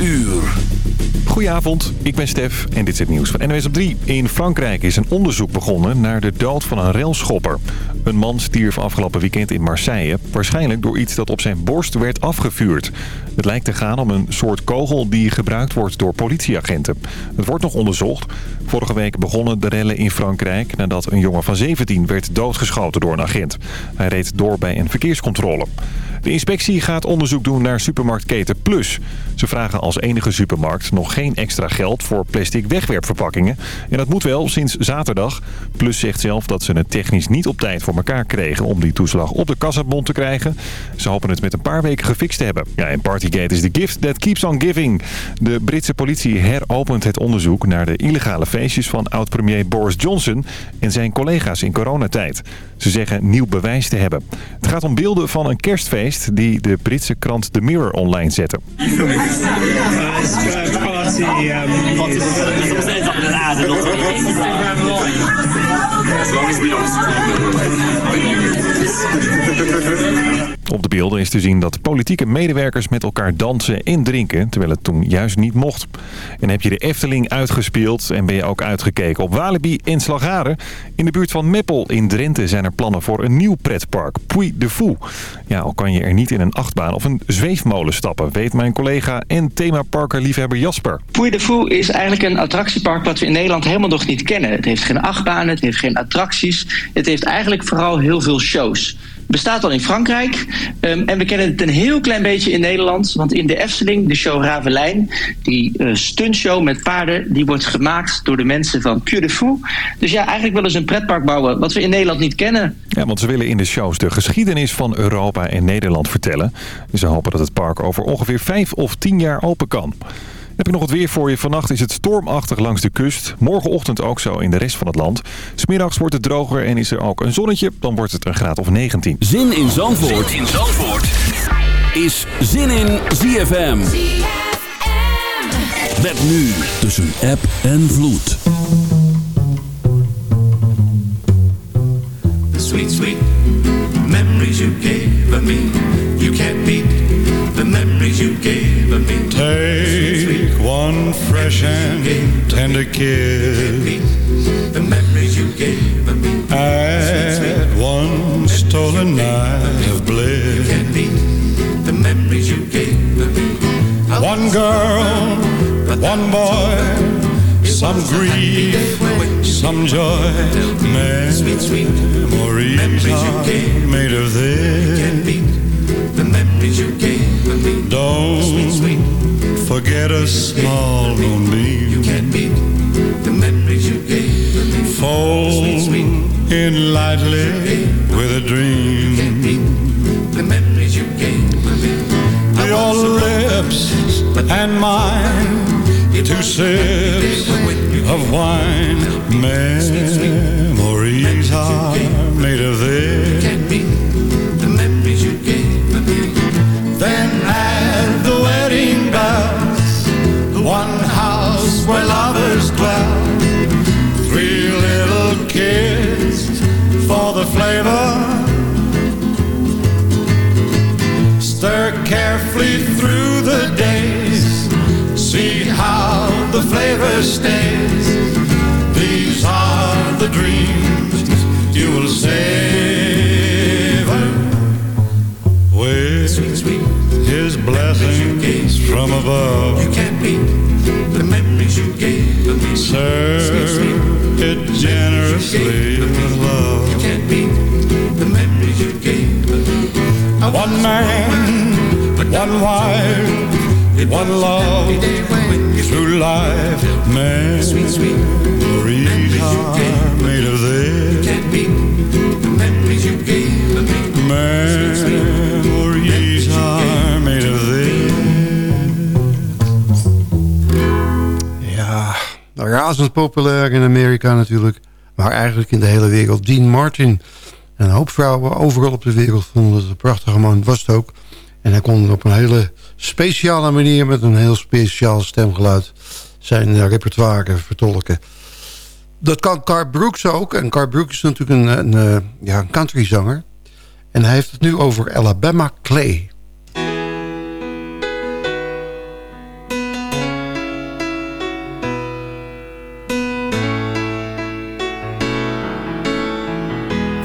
uur. Goedenavond, ik ben Stef en dit is het nieuws van NWS op 3. In Frankrijk is een onderzoek begonnen naar de dood van een railschopper. Een man stierf afgelopen weekend in Marseille. Waarschijnlijk door iets dat op zijn borst werd afgevuurd. Het lijkt te gaan om een soort kogel die gebruikt wordt door politieagenten. Het wordt nog onderzocht. Vorige week begonnen de rellen in Frankrijk nadat een jongen van 17 werd doodgeschoten door een agent. Hij reed door bij een verkeerscontrole. De inspectie gaat onderzoek doen naar supermarktketen Plus. Ze vragen als enige supermarkt nog geen extra geld voor plastic wegwerpverpakkingen. En dat moet wel sinds zaterdag. Plus zegt zelf dat ze het technisch niet op tijd voor elkaar kregen om die toeslag op de kassabon te krijgen. Ze hopen het met een paar weken gefixt te hebben. Ja, en Partygate is the gift that keeps on giving. De Britse politie heropent het onderzoek naar de illegale feestjes van oud-premier Boris Johnson en zijn collega's in coronatijd. Ze zeggen nieuw bewijs te hebben. Het gaat om beelden van een kerstfeest die de Britse krant The Mirror online zette. Op de beelden is te zien dat politieke medewerkers met elkaar dansen en drinken... terwijl het toen juist niet mocht. En heb je de Efteling uitgespeeld en ben je ook uitgekeken op Walibi en Slagharen? In de buurt van Meppel in Drenthe zijn er plannen voor een nieuw pretpark, Puy de Fou. Ja, al kan je er niet in een achtbaan of een zweefmolen stappen... weet mijn collega en themaparker-liefhebber Jasper. Puy de Fou is eigenlijk een attractiepark wat we in Nederland helemaal nog niet kennen. Het heeft geen achtbanen, het heeft geen attracties. Het heeft eigenlijk vooral heel veel shows bestaat al in Frankrijk. Um, en we kennen het een heel klein beetje in Nederland. Want in de Efteling, de show Ravelijn... die uh, stuntshow met paarden... die wordt gemaakt door de mensen van Puy de Fou. Dus ja, eigenlijk willen ze een pretpark bouwen... wat we in Nederland niet kennen. Ja, want ze willen in de shows de geschiedenis van Europa en Nederland vertellen. Ze hopen dat het park over ongeveer vijf of tien jaar open kan. Heb ik nog het weer voor je. Vannacht is het stormachtig langs de kust. Morgenochtend ook zo in de rest van het land. Smiddags wordt het droger en is er ook een zonnetje. Dan wordt het een graad of 19. Zin in Zandvoort, zin in Zandvoort. is Zin in ZFM. Met nu tussen app en vloed. The sweet, sweet memories you gave me. You can't beat the memories you gave. Take one fresh and tender kiss. The memories you gave me. Add one stolen night of bliss. The memories you gave me. One girl, one boy. Some grief, some joy, memories are made of this. Don't Sweet, sweet. forget a small moonbeam. You can't beat the memories you gave me. Fold in lightly with a dream. Beat the memories you gave me. Your lips and mine, two sips of wine. Memories are made of this. Where lovers dwell. Three little kids for the flavor. Stir carefully through the days. See how the flavor stays. These are the dreams you will savor. With his blessings from above. Serve it generously with love. You can't beat the memories you gave. One man, one wife, one love, through life. Sweet, sweet. Memories are razend populair in Amerika natuurlijk. Maar eigenlijk in de hele wereld. Dean Martin. En een hoop vrouwen overal op de wereld vonden het een prachtige man. Was het ook. En hij kon op een hele speciale manier... met een heel speciaal stemgeluid... zijn eh, repertoire vertolken. Dat kan Car Brooks ook. En Car Brooks is natuurlijk een, een, eh, ja, een countryzanger. En hij heeft het nu over Alabama Clay.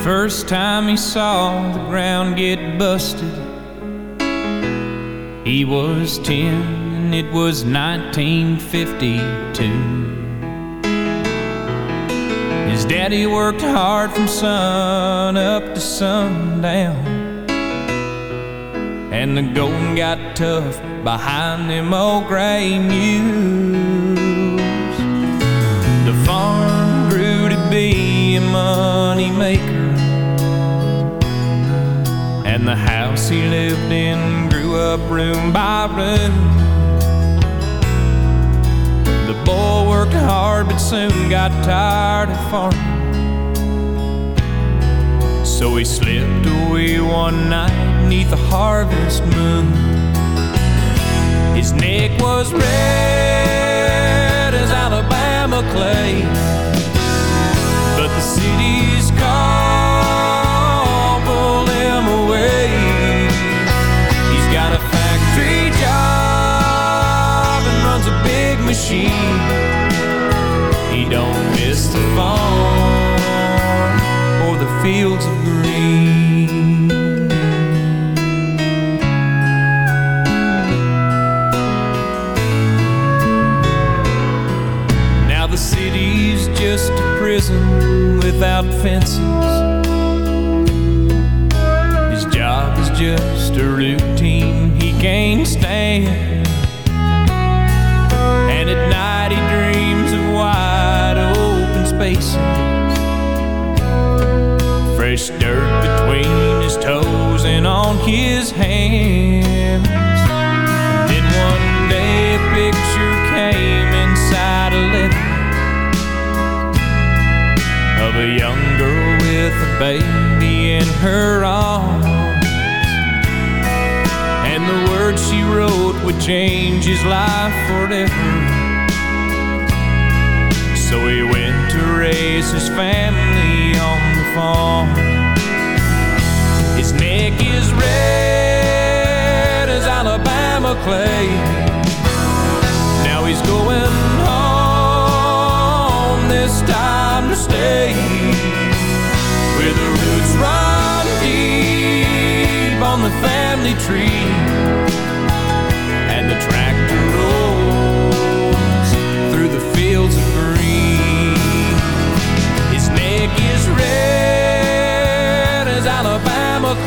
First time he saw the ground get busted, he was 10 and it was 1952. His daddy worked hard from sun up to sundown. And the going got tough behind them old gray mules. The farm grew to be a money maker. And the house he lived in grew up room by room. The boy worked hard but soon got tired of farming. So he slipped away one night neath the harvest moon. His neck was red as Alabama clay, but the city's call fields of green. Now the city's just a prison without fences. His job is just a routine he can't stand. And at night he dreams of wide open spaces fresh dirt between his toes and on his hands. Then one day a picture came inside a letter of a young girl with a baby in her arms. And the words she wrote would change his life forever. So he went to raise his family on the farm. His neck is red as Alabama clay. Now he's going home, this time to stay. Where the roots run deep on the family tree.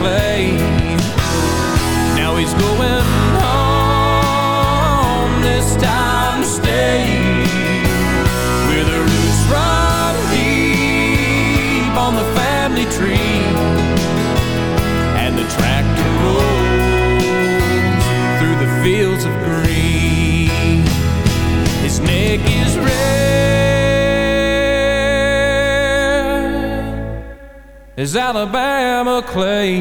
Alabama as Alabama clay.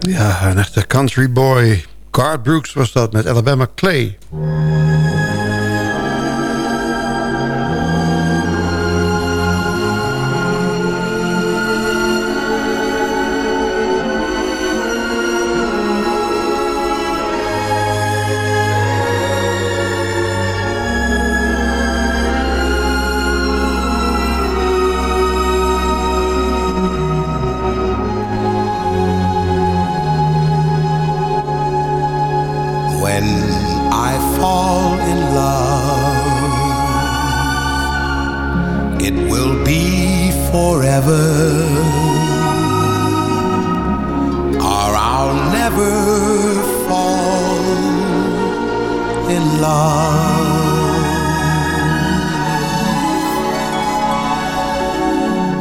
Ja, een echte country boy. Garth Brooks was dat met Alabama Clay.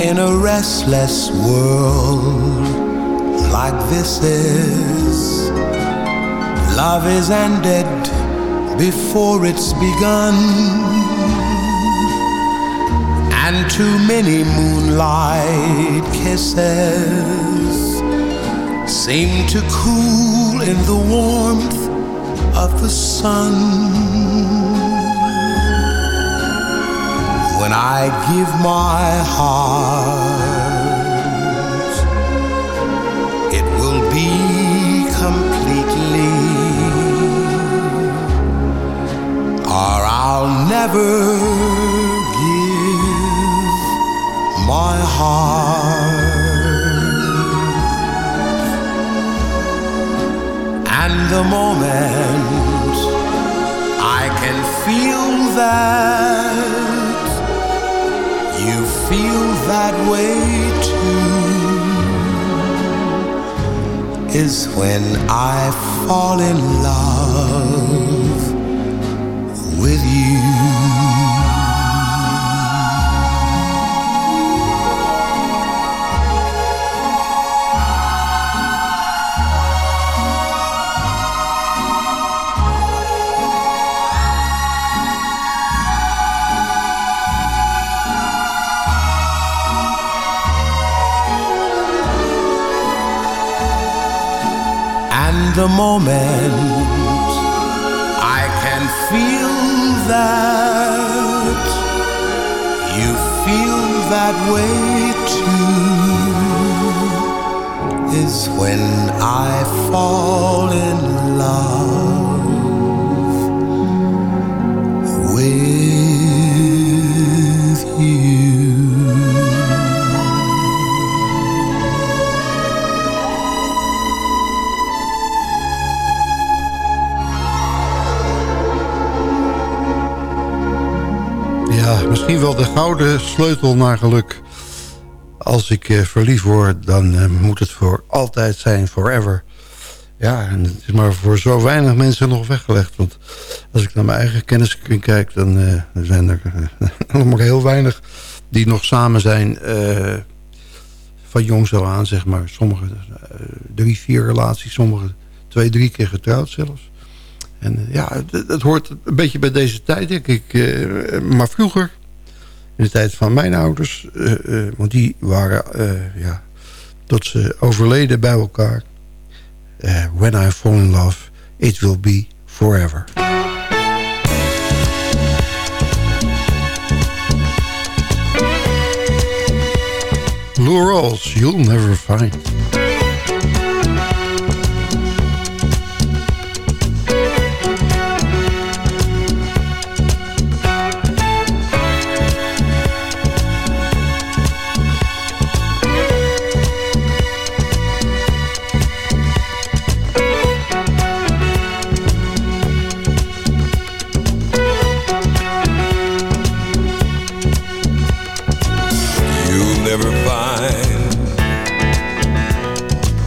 In a restless world like this is. Love is ended before it's begun. And too many moonlight kisses seem to cool in the warmth of the sun. When I give my heart, it will be completely or I'll never give my heart. And the moment I can feel that feel that way too is when I fall in love the moment. I can feel that. You feel that way too. Is when I fall in love wel de gouden sleutel naar geluk. Als ik eh, verliefd word, dan eh, moet het voor altijd zijn, forever. Ja, en het is maar voor zo weinig mensen nog weggelegd. Want als ik naar mijn eigen kenniskring kijk... dan eh, zijn er nog maar heel weinig die nog samen zijn... van jongs al aan, zeg maar. Sommigen eh, drie, vier relaties, sommigen twee, drie keer getrouwd zelfs. En ja, het hoort een beetje bij deze tijd, denk ik. maar vroeger, in de tijd van mijn ouders... eh, eh, want die waren, eh, ja, tot ze overleden bij elkaar. When I fall in love, it will be forever. Lou Rawls, you'll never find.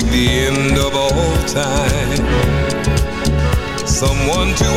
take the end of all time. Someone to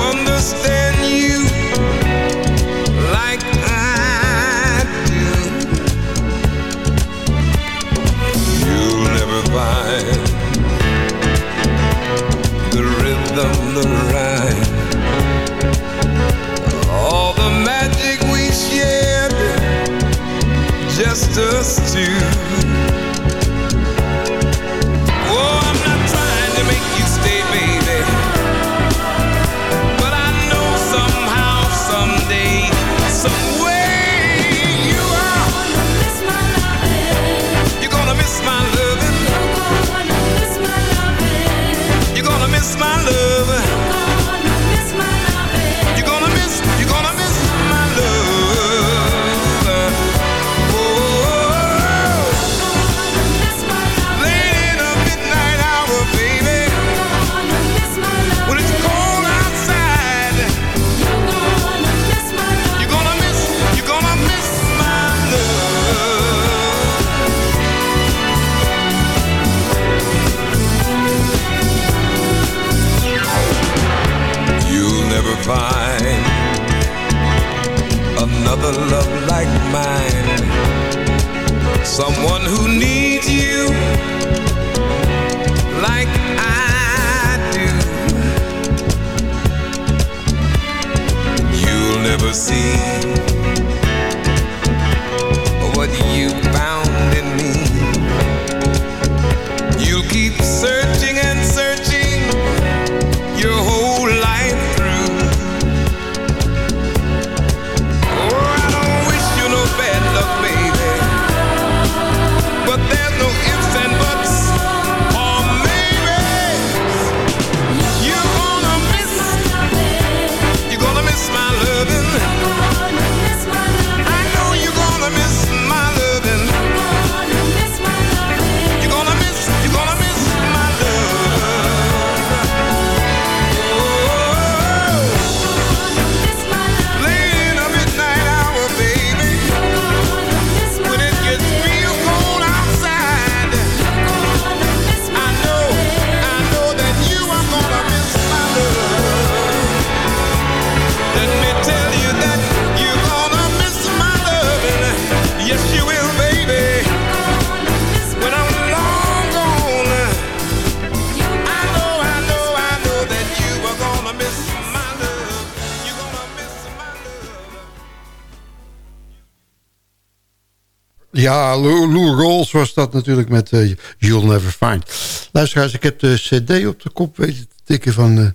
Ja, Lou, Lou Rawls was dat natuurlijk met eh, You'll Never Find. Luisteraars, ik heb de cd op de kop weten te tikken van... eh,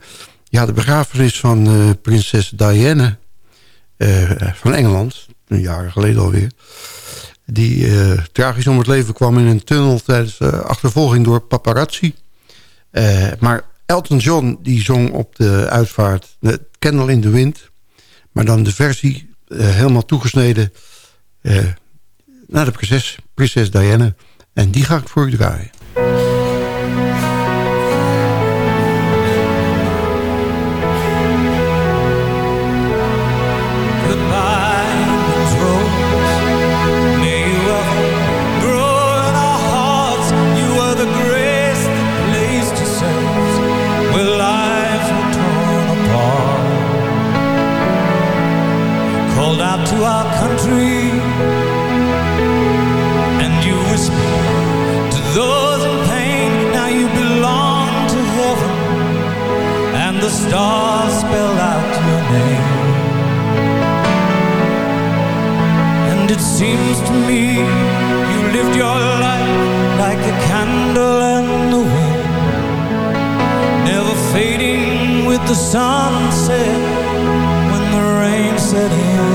ja, de begrafenis van eh, prinses Diana van Engeland. Een jaar geleden alweer. Die tragisch om het leven kwam in een tunnel... tijdens achtervolging door paparazzi. Maar Elton John die zong op de uitvaart... Candle in the Wind. Maar dan de versie helemaal toegesneden... naar de prinses, prinses Diana. En die ga ik voor u draaien. Stars spell out your name. And it seems to me you lived your life like a candle in the wind, never fading with the sunset when the rain set in.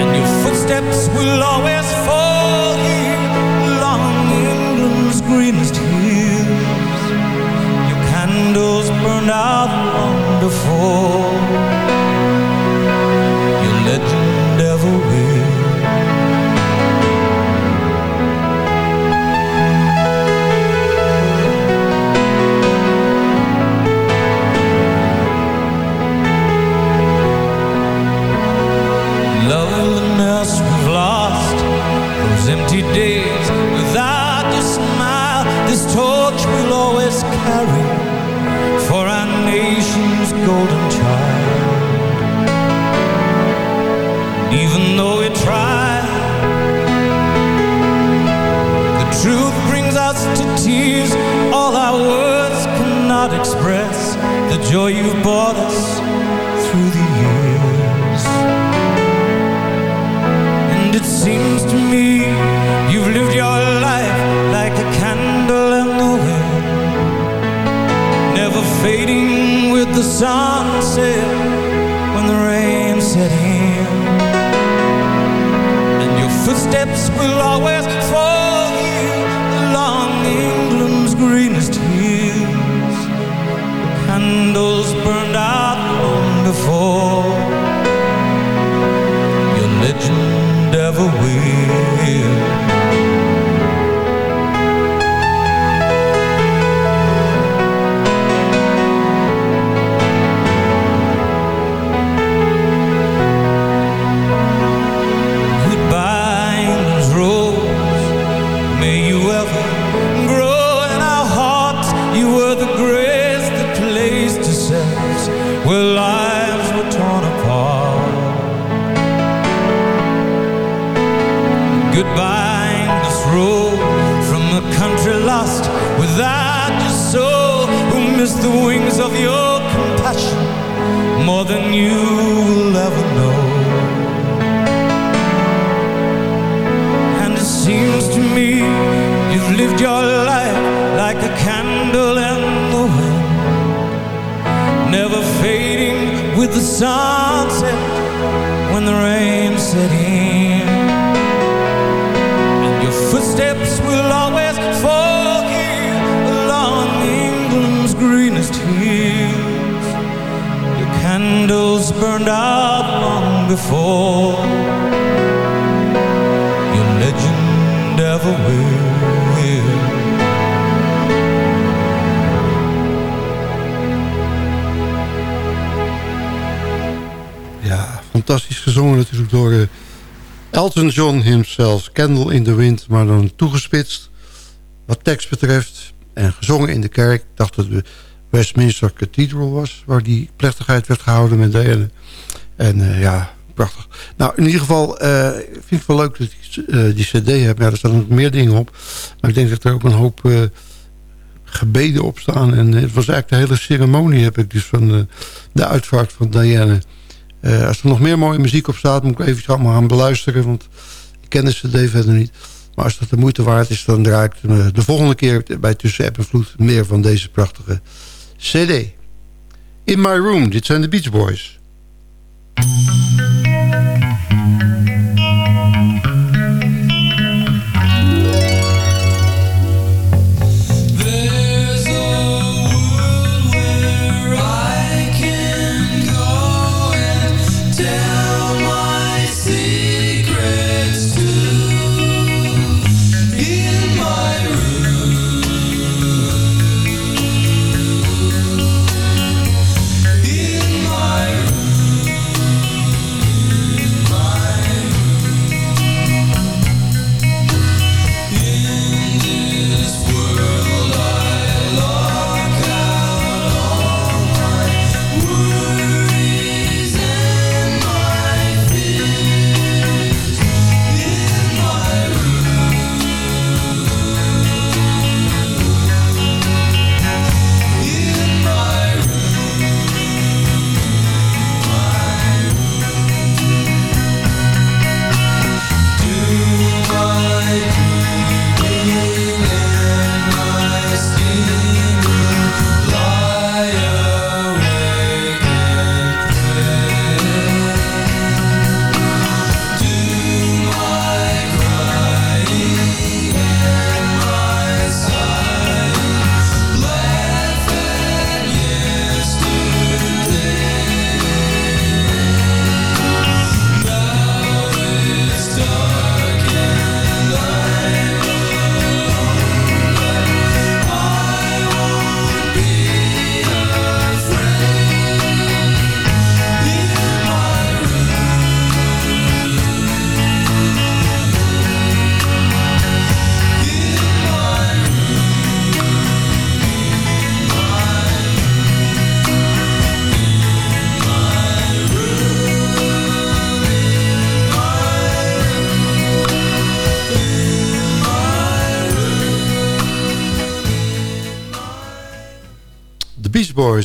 And your footsteps will always fall here along England's greenest burned out long before you've brought us through the years. And it seems to me you've lived your life like a candle in the wind, never fading with the sunset when the rain set in. And your footsteps will always before your legend ever will. More than you will ever know. And it seems to me you've lived your life like a candle in the wind, never fading with the sunset when the rain set in. And your footsteps candles burned out long before your legend ever will. Ja, fantastisch gezongen natuurlijk door eh, Elton John himself. Candle in the Wind, maar dan toegespitst wat tekst betreft. En gezongen in de kerk. Dacht dat de Westminster Cathedral was... waar die plechtigheid werd gehouden met Diana. En eh, ja, prachtig. Nou, in ieder geval eh, vind ik wel leuk dat ik eh, die cd heb. Ja, er staan nog meer dingen op. Maar ik denk dat er ook een hoop gebeden op staan. En het was eigenlijk de hele ceremonie heb ik dus van de, uitvaart van Diana... Eh, als er nog meer mooie muziek op staat, moet ik even allemaal gaan beluisteren. Want ik ken de cd verder niet. Maar als dat de moeite waard is, dan draai ik de volgende keer bij Tussen App en Vloed meer van deze prachtige cd. In My Room, dit zijn de Beach Boys.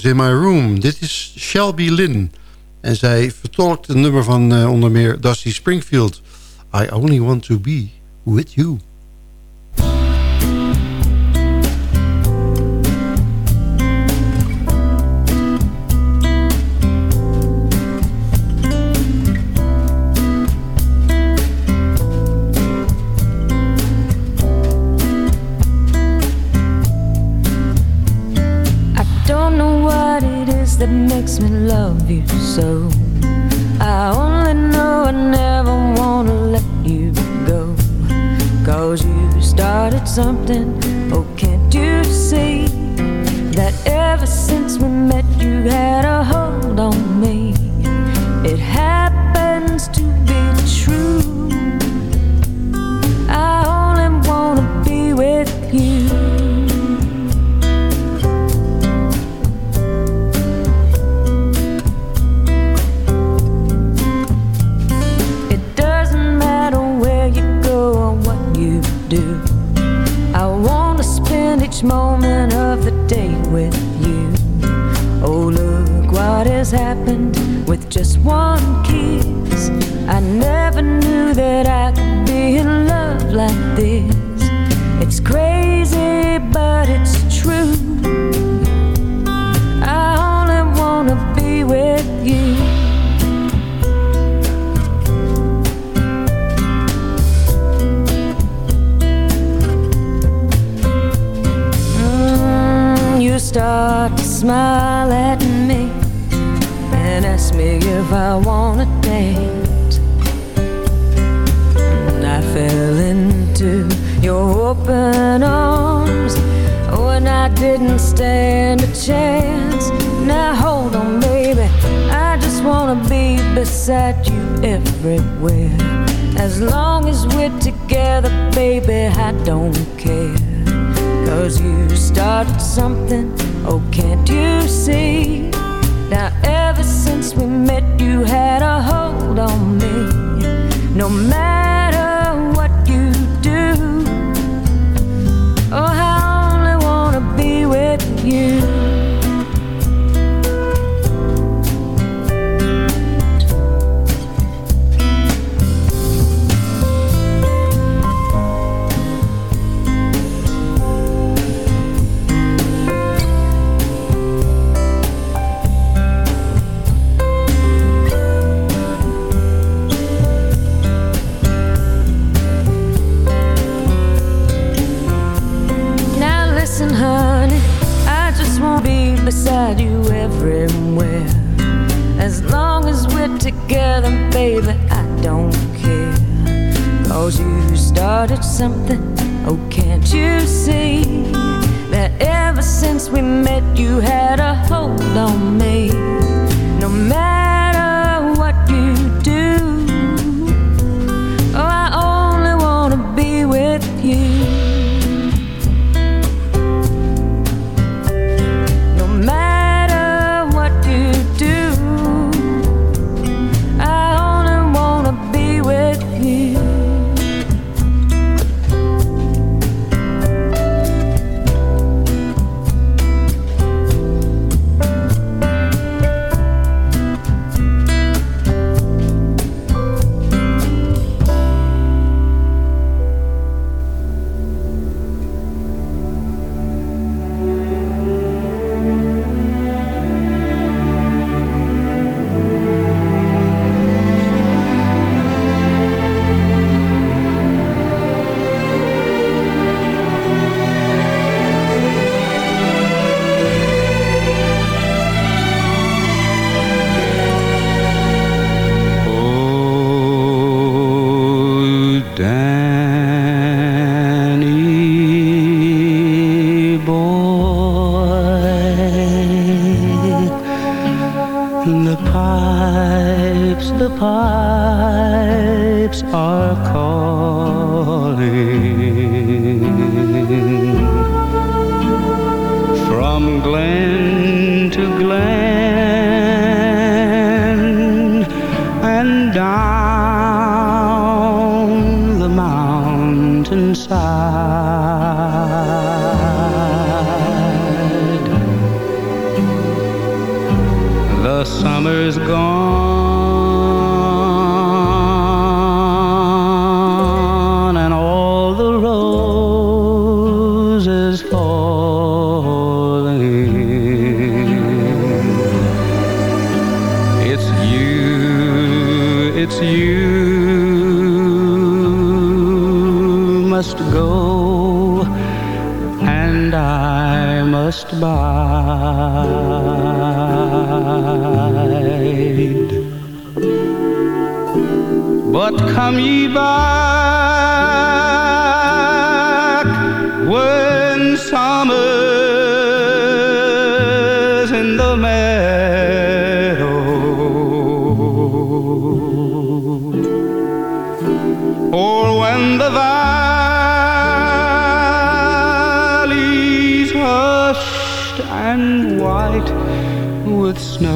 In My Room. Dit is Shelby Lynn. En zij vertolkt een nummer van eh, onder meer Dusty Springfield. I only want to be with you. Me love you so. I only know I never wanna let you go. Cause you started something, beside you everywhere. As long as we're together, baby, I don't care. Cause you started something, oh, can't you see? Now, ever since we met, you had a hold on me. No matter what you do, oh, I only wanna be with you. Everywhere. As long as we're together, baby, I don't care. Cause you started something, oh, can't you see? That ever since we met, you had a hold on me. No matter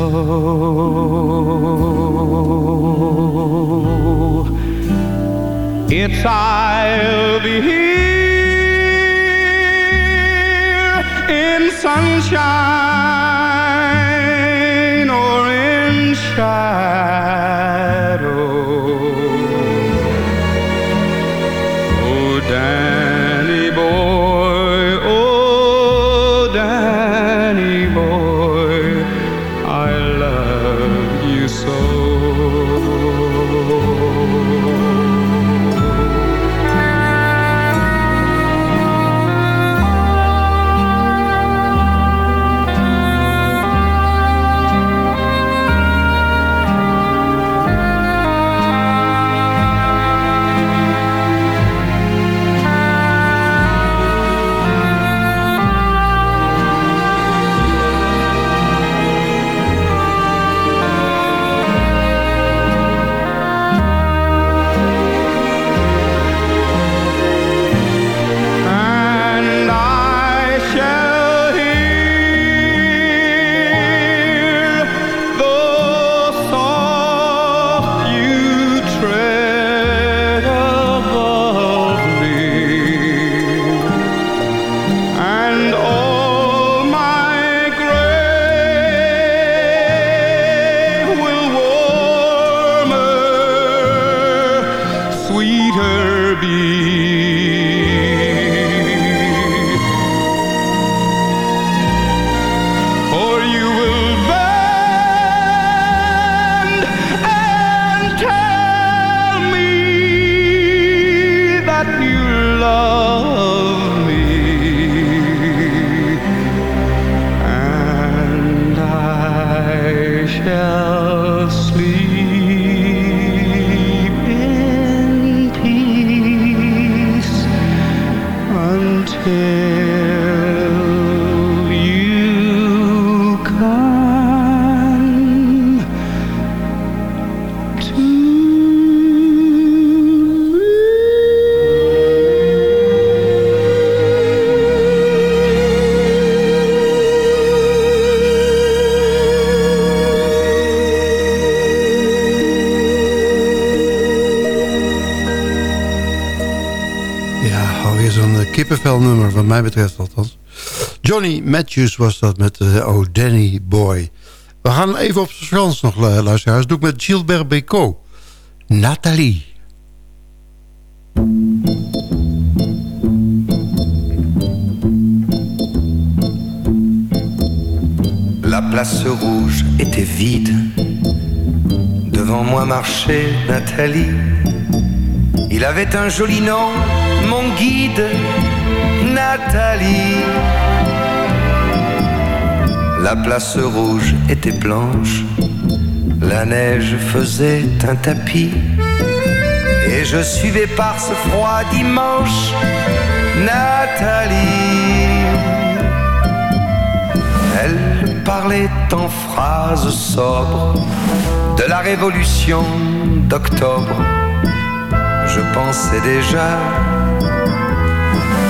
with. It's I'll be here in sunshine or in shadow. Betreft althans. Johnny Matthews was dat met uh, Oh Danny Boy. We gaan even op z'n Frans nog uh, luisteren. Dat doe ik met Gilbert Bécaud. Nathalie. La place rouge était vide. Devant moi marchait Nathalie. Il avait un joli nom, mon guide, Nathalie. La place rouge était blanche, la neige faisait un tapis. Et je suivais par ce froid dimanche Nathalie. Elle parlait en phrases sobres de la révolution d'octobre. Je pensais déjà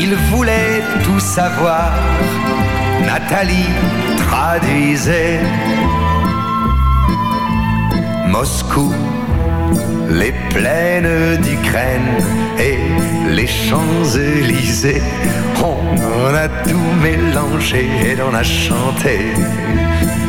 il voulait tout savoir. Nathalie traduisait Moscou, les plaines d'Ukraine et les Champs-Élysées. On a tout mélangé et on a chanté.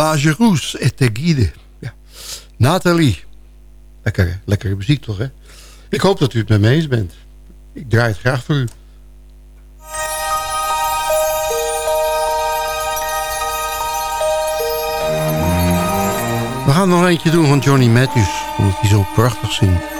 Plage rouge était guide. Ja. Nathalie. Lekkere, lekkere muziek toch, hè? Ik hoop dat u het met me eens bent. Ik draai het graag voor u. We gaan nog eentje doen van Johnny Matthews. Omdat hij zo prachtig zingt.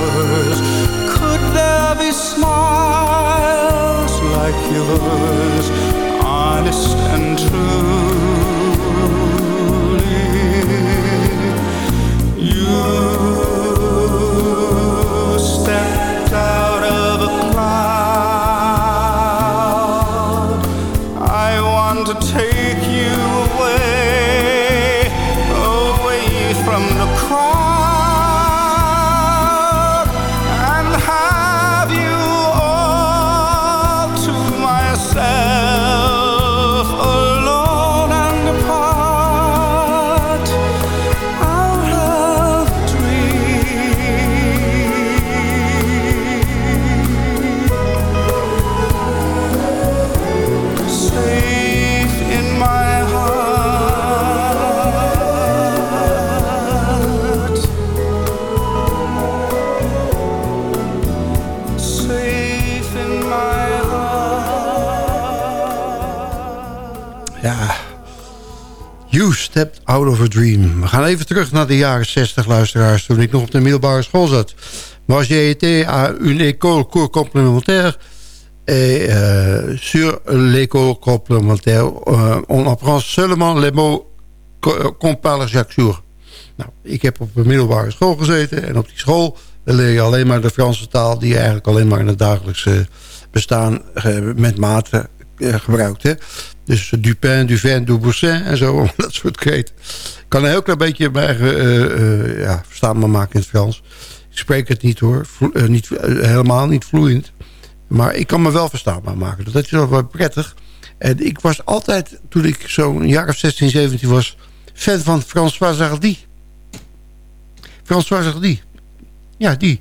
Yours? Could there be smiles like yours? Honest and truly, Out of Dream. We gaan even terug naar de jaren 60, luisteraars... toen ik nog op de middelbare school zat. Maar j'ai été à une école cours complémentaire... Et euh, sur l'école complémentaire, euh, on apprend seulement les mots qu'on parle chaque jour. Nou, ik heb op een middelbare school gezeten... en op die school leer je alleen maar de Franse taal... die je eigenlijk alleen maar in het dagelijkse bestaan eh, met mate gebruikt. Hè? Dus du pain, du vin, du boussin en zo, dat soort kreten. Ik kan een heel klein beetje mijn eigen uh, ja, verstaanbaar maken in het Frans. Ik spreek het niet hoor, niet, helemaal niet vloeiend. Maar ik kan me wel verstaanbaar maken. Dat is wel prettig. En ik was altijd, toen ik zo'n jaar of 16, 17 was... fan van François Hardy. François Hardy. Ja, die.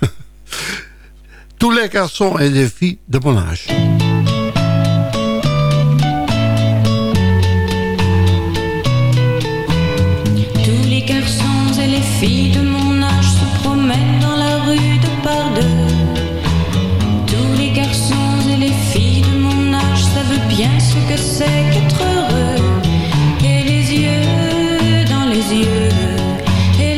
Tous les garçons et les filles de mon âge. De mon âge se promènent dans la rue de par deux. Tous les garçons et les filles de mon âge savent bien ce que c'est qu'être heureux. Et les yeux dans les yeux. Et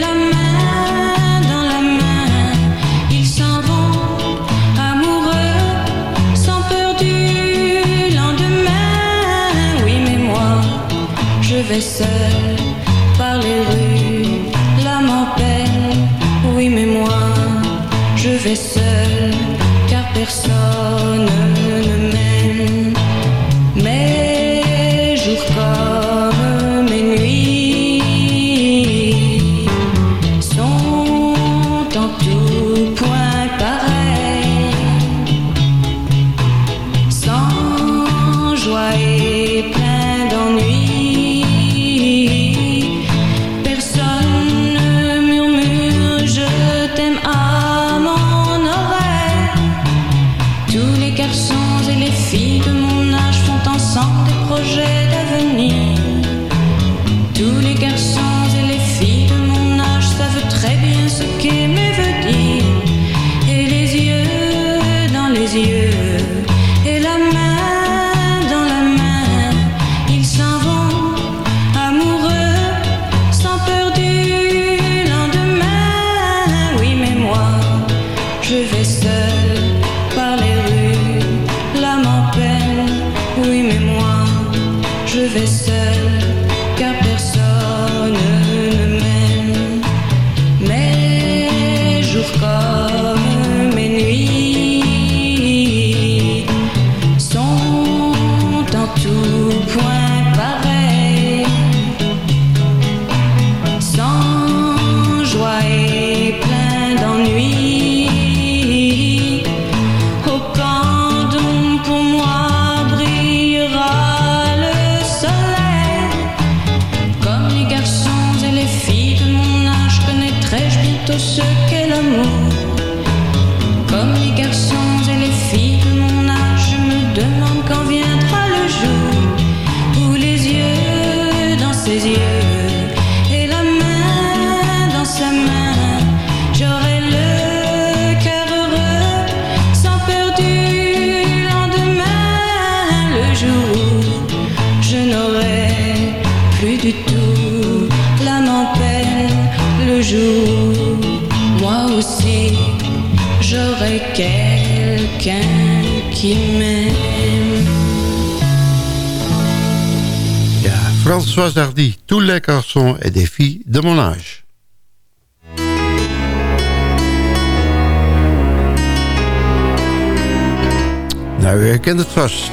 je vais seul, car personne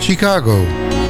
Chicago.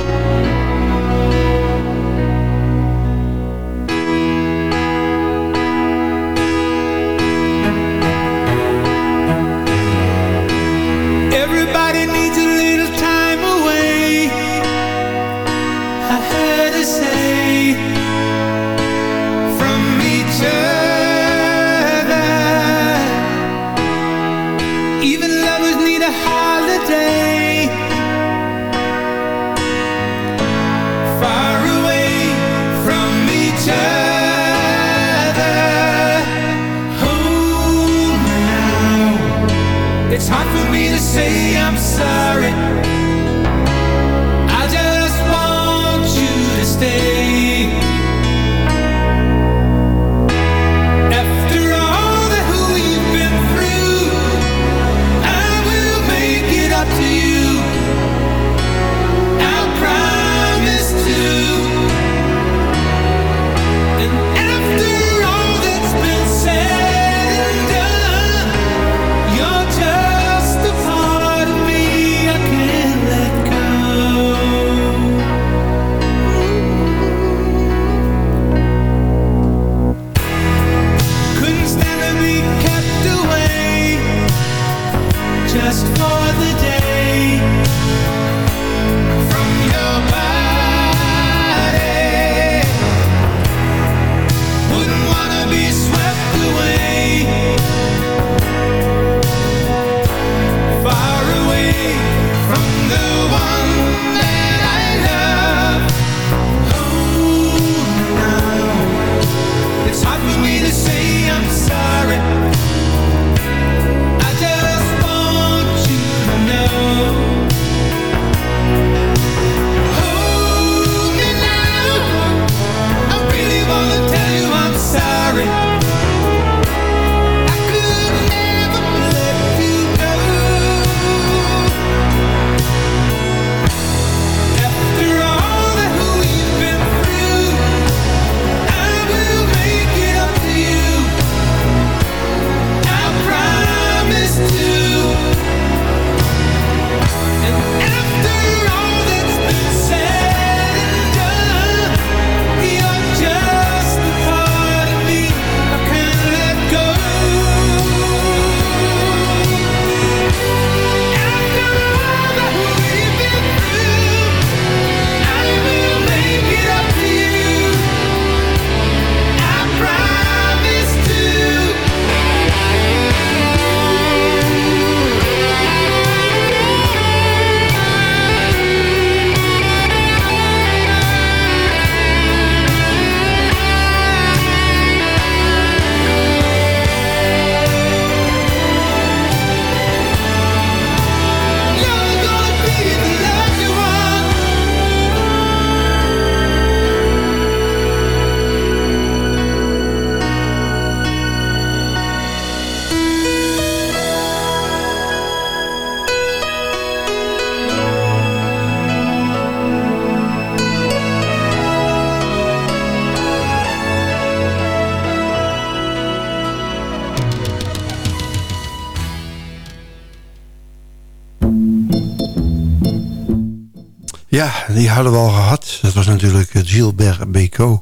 Die hadden we al gehad. Dat was natuurlijk uh, Gilbert Bécaud.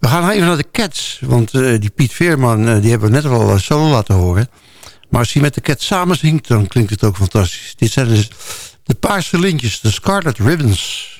We gaan even naar de Cats. Want uh, die Piet Veerman, uh, die hebben we net al solo laten horen. Maar als hij met de Cats samen zingt, dan klinkt het ook fantastisch. Dit zijn dus de paarse lintjes, de Scarlet Ribbons.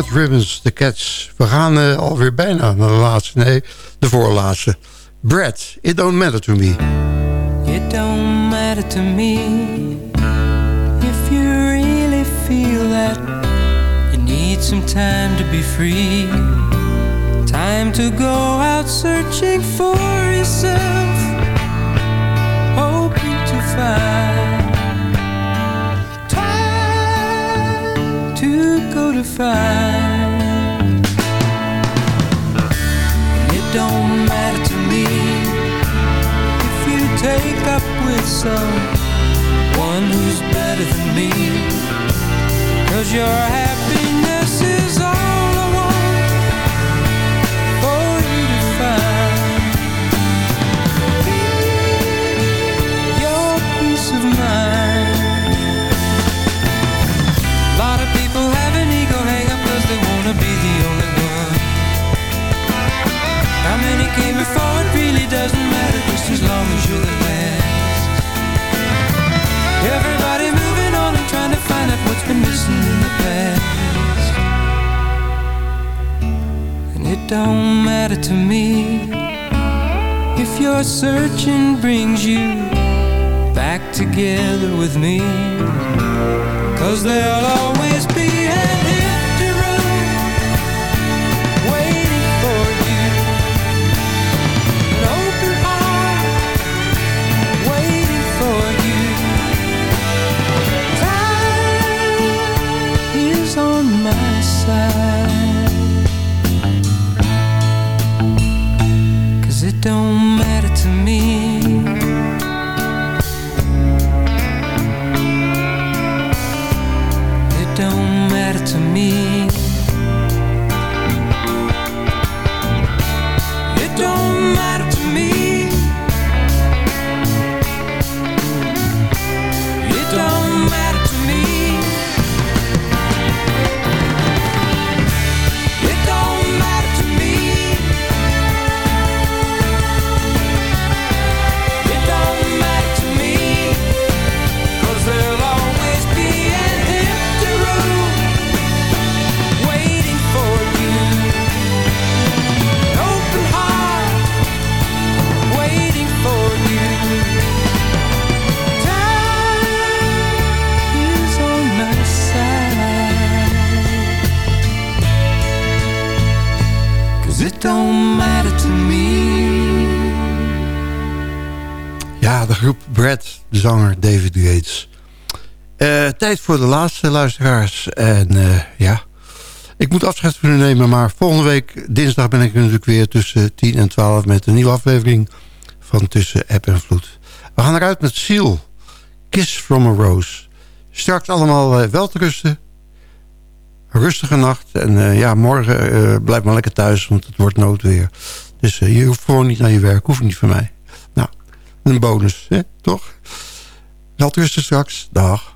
Scarlet Ribbons, de Cats. We gaan uh, alweer bijna naar de laatste. Nee, de voorlaatste. Brad, It Don't Matter To Me. It don't matter to me If you really feel that You need some time to be free Time to go out searching for yourself Hoping to find find. It don't matter to me if you take up with someone who's better than me. Cause your happiness you're the last. Everybody moving on and trying to find out what's been missing in the past. And it don't matter to me if your searching brings you back together with me. Cause there'll always be zanger David Gates. Eh, tijd voor de laatste luisteraars. En eh, ja, ik moet afscheid van u nemen. Maar volgende week, dinsdag, ben ik natuurlijk weer tussen 10 en 12... met een nieuwe aflevering van Tussen App en Vloed. We gaan eruit met Seal. Kiss from a Rose. Straks allemaal eh, wel te rusten. Rustige nacht. En ja, morgen blijf maar lekker thuis, want het wordt noodweer. Dus je hoeft gewoon niet naar je werk. Hoeft niet van mij. Nou, een bonus, hè? toch? Dat is er straks. Dag.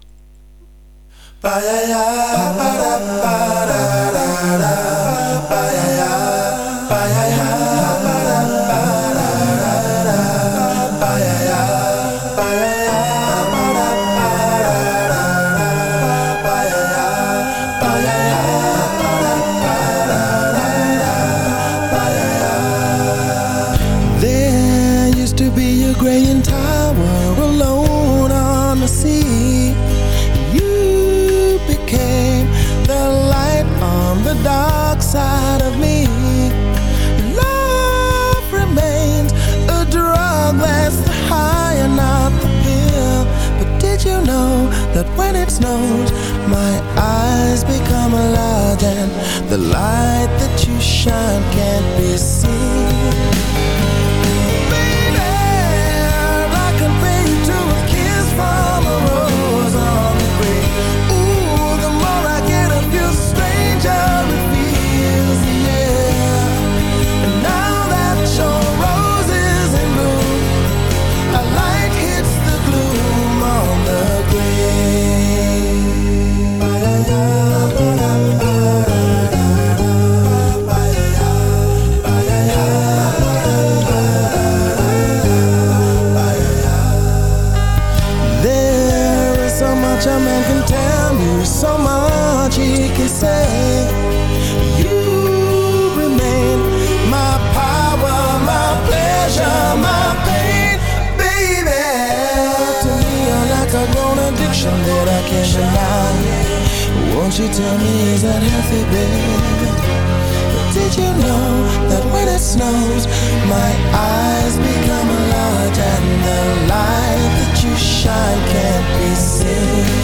That when it snows, my eyes become large and the light that you shine can't be seen? Tell me is that healthy, baby? But did you know that when it snows, my eyes become large and the light that you shine can't be seen?